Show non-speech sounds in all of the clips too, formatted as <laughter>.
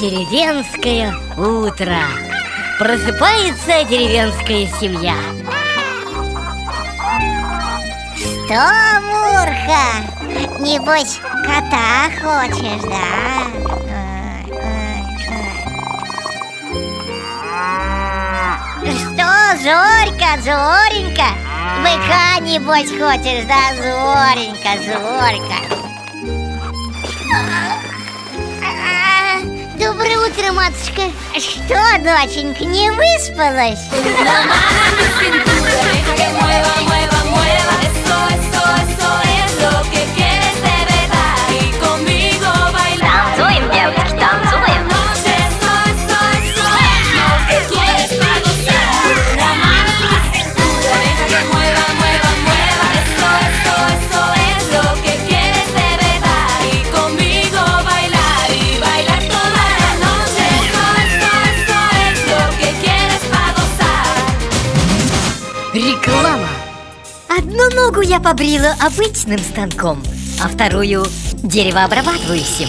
Деревенское утро Просыпается деревенская семья Что, Мурка, небось кота хочешь, да? Что, Зорька, Зоренька, быка небось хочешь, да, Зоренька, Зорька? Доброе утро, матушка Что, доченька, не выспалась? <laughs> Реклама Одну ногу я побрила обычным станком А вторую деревообрабатывающим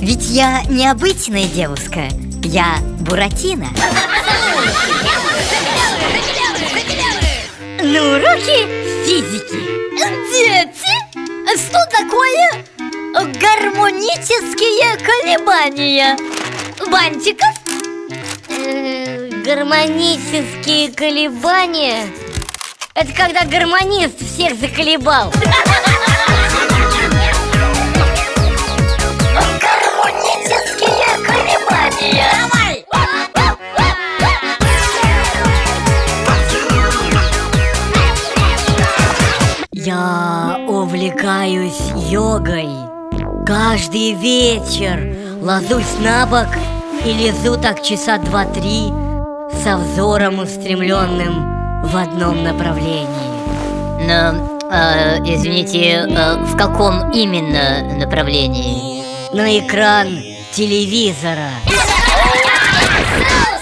Ведь я необычная девушка Я Буратино На уроке физики Дети, что такое гармонические колебания? Бантиков? Э, гармонические колебания? Это когда гармонист всех заколебал Гармонические колебания! Я увлекаюсь йогой Каждый вечер ложусь на бок и лезу так часа два-три Со взором устремленным в одном направлении Но, э, извините, э, в каком именно направлении? На экран телевизора <laughs>